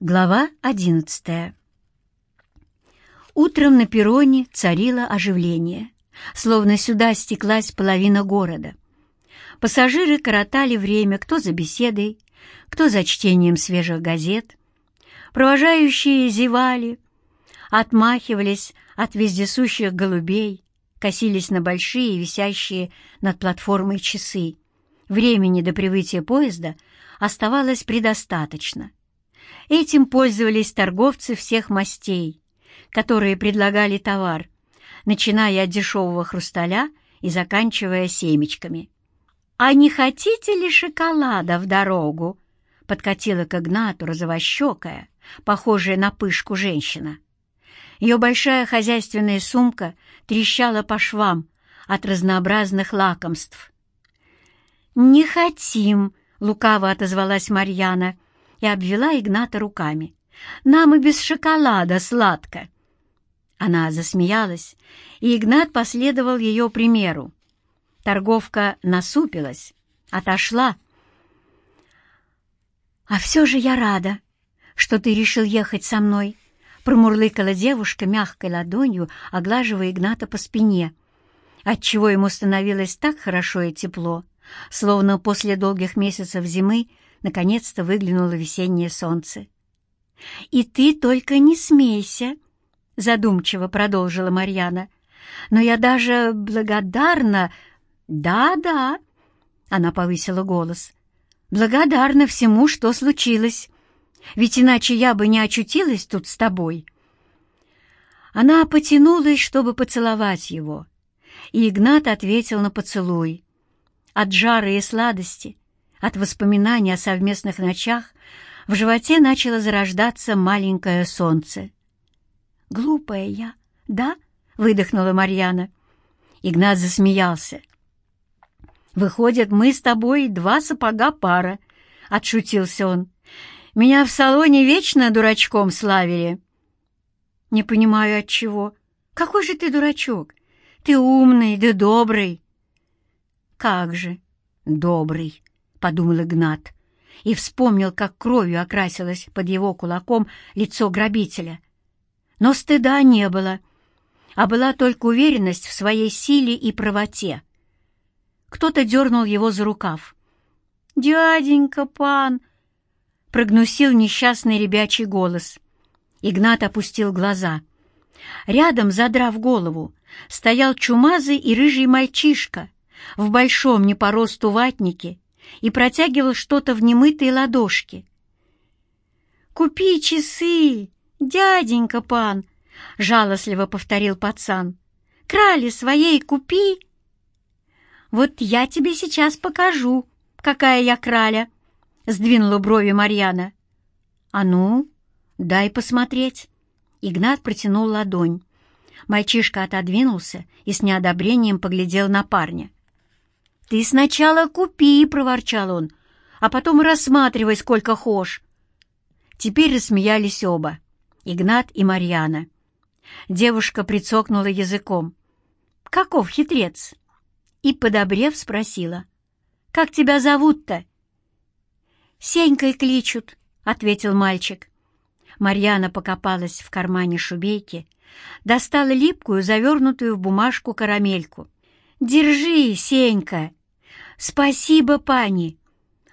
Глава одиннадцатая Утром на перроне царило оживление, словно сюда стеклась половина города. Пассажиры коротали время кто за беседой, кто за чтением свежих газет. Провожающие зевали, отмахивались от вездесущих голубей, косились на большие, висящие над платформой часы. Времени до прибытия поезда оставалось предостаточно. Этим пользовались торговцы всех мастей, которые предлагали товар, начиная от дешевого хрусталя и заканчивая семечками. «А не хотите ли шоколада в дорогу?» подкатила к Игнату розовощекая, похожая на пышку женщина. Ее большая хозяйственная сумка трещала по швам от разнообразных лакомств. «Не хотим», — лукаво отозвалась Марьяна и обвела Игната руками. «Нам и без шоколада сладко». Она засмеялась, и Игнат последовал ее примеру. Торговка насупилась, отошла. «А все же я рада, что ты решил ехать со мной», промурлыкала девушка мягкой ладонью, оглаживая Игната по спине, отчего ему становилось так хорошо и тепло, словно после долгих месяцев зимы наконец-то выглянуло весеннее солнце. «И ты только не смейся», — задумчиво продолжила Марьяна. «Но я даже благодарна...» «Да-да», — она повысила голос, — «благодарна всему, что случилось ведь иначе я бы не очутилась тут с тобой». Она потянулась, чтобы поцеловать его, и Игнат ответил на поцелуй. От жары и сладости, от воспоминаний о совместных ночах в животе начало зарождаться маленькое солнце. «Глупая я, да?» — выдохнула Марьяна. Игнат засмеялся. «Выходит, мы с тобой два сапога пара», — отшутился он. Меня в салоне вечно дурачком славили. Не понимаю, от чего. Какой же ты дурачок? Ты умный, да добрый. Как же добрый, подумал Игнат и вспомнил, как кровью окрасилось под его кулаком лицо грабителя. Но стыда не было, а была только уверенность в своей силе и правоте. Кто-то дернул его за рукав. «Дяденька, пан!» прогнусил несчастный ребячий голос. Игнат опустил глаза. Рядом, задрав голову, стоял чумазый и рыжий мальчишка в большом не по росту ватнике и протягивал что-то в немытые ладошки. «Купи часы, дяденька пан!» — жалостливо повторил пацан. «Крали своей купи!» «Вот я тебе сейчас покажу, какая я краля!» — сдвинула брови Марьяна. «А ну, дай посмотреть». Игнат протянул ладонь. Мальчишка отодвинулся и с неодобрением поглядел на парня. «Ты сначала купи», — проворчал он, «а потом рассматривай, сколько хошь». Теперь рассмеялись оба, Игнат и Марьяна. Девушка прицокнула языком. «Каков хитрец?» И, подобрев, спросила. «Как тебя зовут-то?» «Сенькой кличут», — ответил мальчик. Марьяна покопалась в кармане шубейки, достала липкую, завернутую в бумажку карамельку. «Держи, Сенька!» «Спасибо, пани!»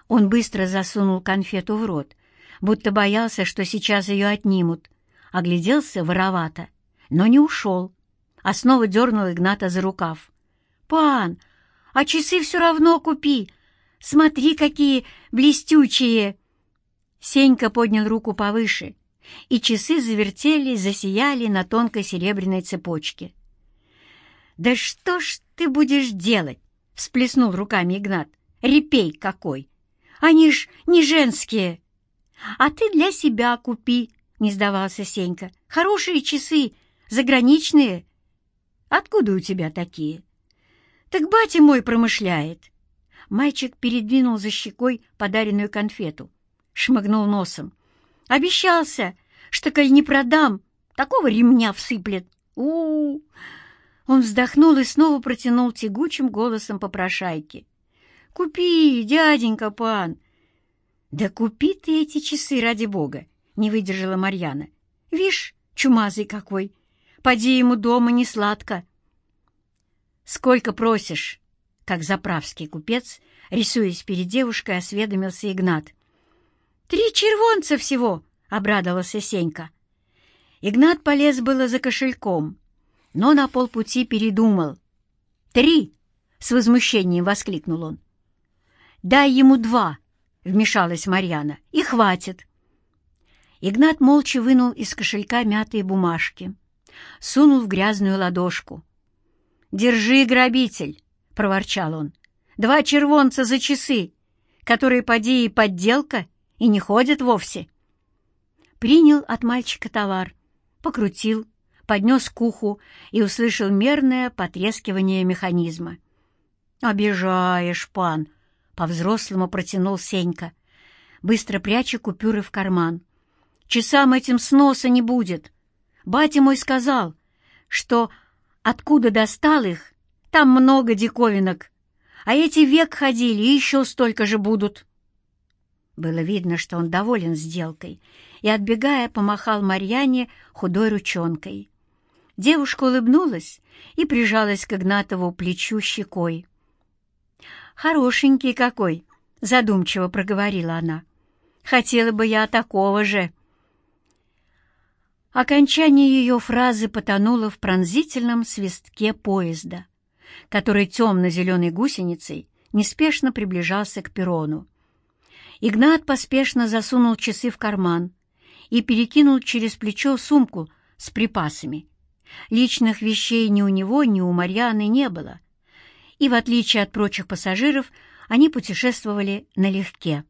Он быстро засунул конфету в рот, будто боялся, что сейчас ее отнимут. Огляделся воровато, но не ушел, а снова дернул Игната за рукав. «Пан, а часы все равно купи!» Смотри, какие блестючие!» Сенька поднял руку повыше, и часы завертели, засияли на тонкой серебряной цепочке. «Да что ж ты будешь делать?» — всплеснул руками Игнат. «Репей какой! Они ж не женские!» «А ты для себя купи!» — не сдавался Сенька. «Хорошие часы, заграничные!» «Откуда у тебя такие?» «Так батя мой промышляет. Мальчик передвинул за щекой подаренную конфету, шмыгнул носом. «Обещался, что, коль не продам, такого ремня всыплет. у у, -у Он вздохнул и снова протянул тягучим голосом попрошайки. «Купи, дяденька пан!» «Да купи ты эти часы, ради бога! — не выдержала Марьяна. «Вишь, чумазый какой! Поди ему дома не сладко!» «Сколько просишь?» — как заправский купец, рисуясь перед девушкой, осведомился Игнат. «Три червонца всего!» — обрадовался Сенька. Игнат полез было за кошельком, но на полпути передумал. «Три!» — с возмущением воскликнул он. «Дай ему два!» — вмешалась Марьяна. «И хватит!» Игнат молча вынул из кошелька мятые бумажки, сунул в грязную ладошку. «Держи, грабитель!» — проворчал он. «Два червонца за часы, которые, поди, и подделка, и не ходят вовсе». Принял от мальчика товар, покрутил, поднес к уху и услышал мерное потрескивание механизма. «Обижаешь, пан!» — по-взрослому протянул Сенька, быстро пряча купюры в карман. «Часам этим сноса не будет. Батя мой сказал, что откуда достал их, там много диковинок, а эти век ходили и еще столько же будут». Было видно, что он доволен сделкой, и, отбегая, помахал Марьяне худой ручонкой. Девушка улыбнулась и прижалась к Игнатову плечу щекой. «Хорошенький какой!» — задумчиво проговорила она. «Хотела бы я такого же!» Окончание ее фразы потонуло в пронзительном свистке поезда, который темно-зеленой гусеницей неспешно приближался к перрону. Игнат поспешно засунул часы в карман и перекинул через плечо сумку с припасами. Личных вещей ни у него, ни у Марьяны не было, и, в отличие от прочих пассажиров, они путешествовали налегке.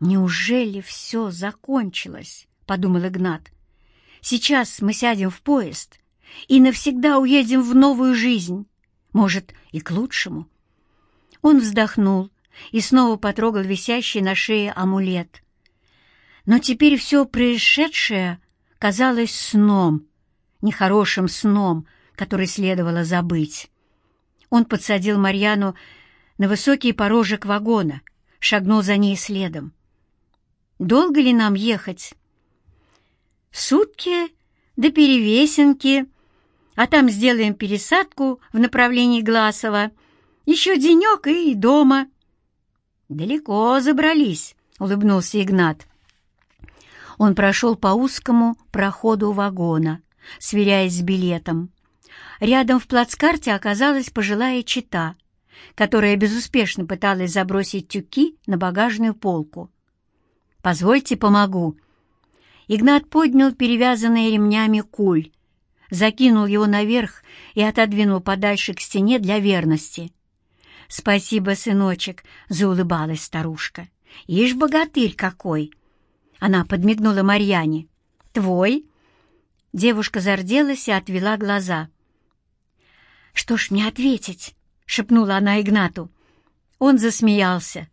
«Неужели все закончилось?» — подумал Игнат. «Сейчас мы сядем в поезд и навсегда уедем в новую жизнь, может, и к лучшему». Он вздохнул и снова потрогал висящий на шее амулет. Но теперь все происшедшее казалось сном, нехорошим сном, который следовало забыть. Он подсадил Марьяну на высокий порожек вагона, шагнул за ней следом. «Долго ли нам ехать?» «Сутки до Перевесенки, а там сделаем пересадку в направлении Гласова. Еще денек и дома». «Далеко забрались», — улыбнулся Игнат. Он прошел по узкому проходу вагона, сверяясь с билетом. Рядом в плацкарте оказалась пожилая чита, которая безуспешно пыталась забросить тюки на багажную полку. «Позвольте, помогу». Игнат поднял перевязанный ремнями куль, закинул его наверх и отодвинул подальше к стене для верности. «Спасибо, сыночек», — заулыбалась старушка. «Ишь, богатырь какой!» Она подмигнула Марьяне. «Твой?» Девушка зарделась и отвела глаза. «Что ж мне ответить?» — шепнула она Игнату. Он засмеялся.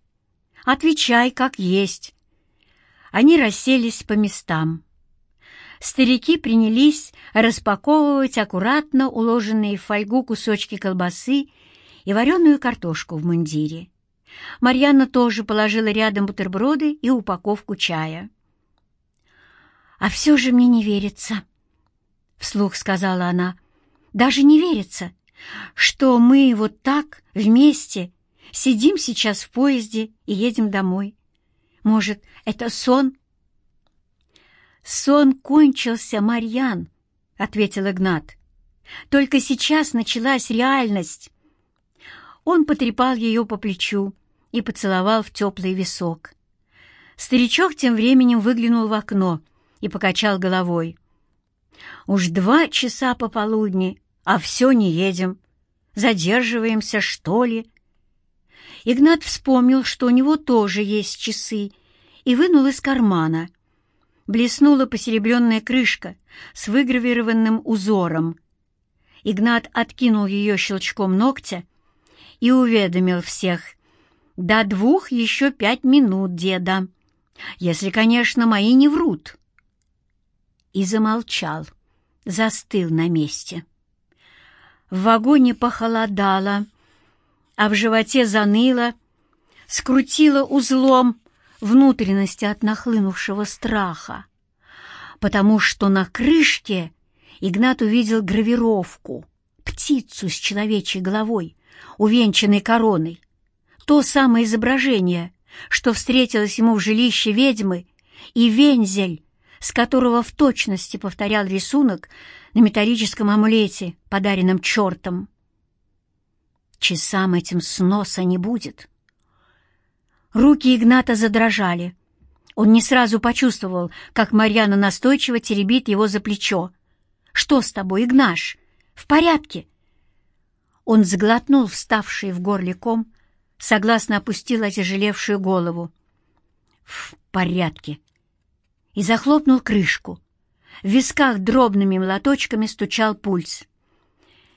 «Отвечай, как есть». Они расселись по местам. Старики принялись распаковывать аккуратно уложенные в фольгу кусочки колбасы и вареную картошку в мундире. Марьяна тоже положила рядом бутерброды и упаковку чая. «А все же мне не верится», — вслух сказала она. «Даже не верится, что мы вот так вместе сидим сейчас в поезде и едем домой. Может, это сон?» «Сон кончился, Марьян», — ответил Игнат. «Только сейчас началась реальность». Он потрепал ее по плечу и поцеловал в теплый висок. Старичок тем временем выглянул в окно и покачал головой. «Уж два часа пополудни, а все не едем. Задерживаемся, что ли?» Игнат вспомнил, что у него тоже есть часы, и вынул из кармана. Блеснула посеребренная крышка с выгравированным узором. Игнат откинул ее щелчком ногтя и уведомил всех. «До двух еще пять минут, деда, если, конечно, мои не врут». И замолчал, застыл на месте. В вагоне похолодало, а в животе заныло, скрутило узлом, внутренности от нахлынувшего страха, потому что на крышке Игнат увидел гравировку, птицу с человечьей головой, увенчанной короной, то самое изображение, что встретилось ему в жилище ведьмы, и вензель, с которого в точности повторял рисунок на металлическом амулете, подаренном чертом. Часам этим сноса не будет. Руки Игната задрожали. Он не сразу почувствовал, как Марьяна настойчиво теребит его за плечо. «Что с тобой, Игнаш? В порядке?» Он сглотнул вставший в горле ком, согласно опустил отяжелевшую голову. «В порядке!» И захлопнул крышку. В висках дробными молоточками стучал пульс.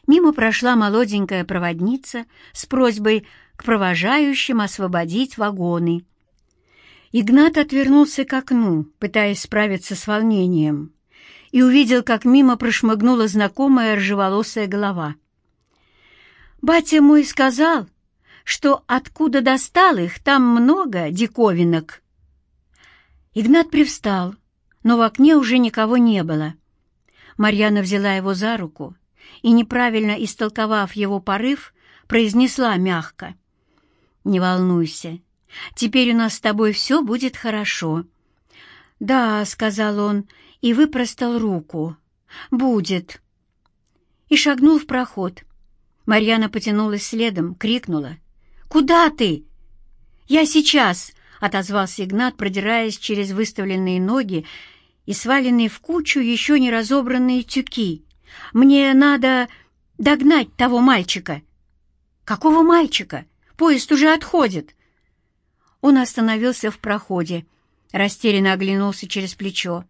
Мимо прошла молоденькая проводница с просьбой к провожающим освободить вагоны. Игнат отвернулся к окну, пытаясь справиться с волнением, и увидел, как мимо прошмыгнула знакомая ржеволосая голова. «Батя мой сказал, что откуда достал их, там много диковинок». Игнат привстал, но в окне уже никого не было. Марьяна взяла его за руку и, неправильно истолковав его порыв, произнесла мягко. «Не волнуйся, теперь у нас с тобой все будет хорошо». «Да», — сказал он и выпростал руку. «Будет». И шагнул в проход. Марьяна потянулась следом, крикнула. «Куда ты?» «Я сейчас!» — отозвался Игнат, продираясь через выставленные ноги и сваленные в кучу еще не разобранные тюки. «Мне надо догнать того мальчика». «Какого мальчика? Поезд уже отходит». Он остановился в проходе, растерянно оглянулся через плечо.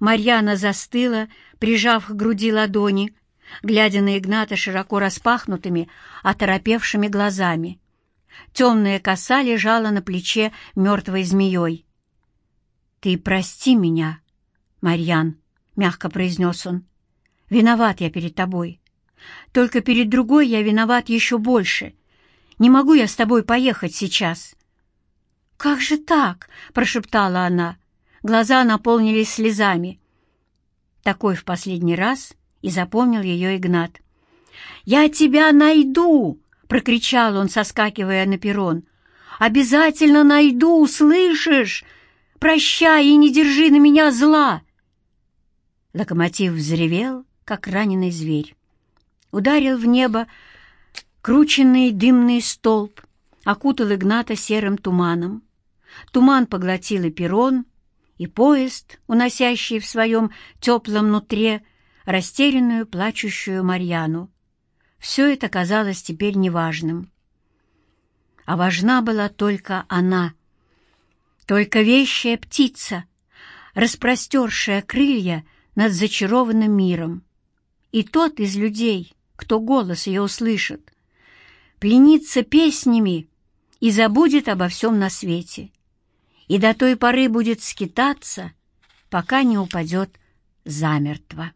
Марьяна застыла, прижав к груди ладони, глядя на Игната широко распахнутыми, оторопевшими глазами. Темная коса лежала на плече мертвой змеей. «Ты прости меня, Марьян», — мягко произнес он. «Виноват я перед тобой. Только перед другой я виноват еще больше. Не могу я с тобой поехать сейчас». «Как же так?» — прошептала она. Глаза наполнились слезами. Такой в последний раз и запомнил ее Игнат. «Я тебя найду!» — прокричал он, соскакивая на перрон. «Обязательно найду, слышишь? Прощай и не держи на меня зла!» Локомотив взревел, как раненый зверь. Ударил в небо крученный дымный столб, окутал Игната серым туманом. Туман поглотил и перрон, и поезд, уносящий в своем теплом нутре растерянную плачущую Марьяну все это казалось теперь неважным. А важна была только она, только вещая птица, распростершая крылья над зачарованным миром. И тот из людей, кто голос ее услышит, пленится песнями и забудет обо всем на свете, и до той поры будет скитаться, пока не упадет замертво.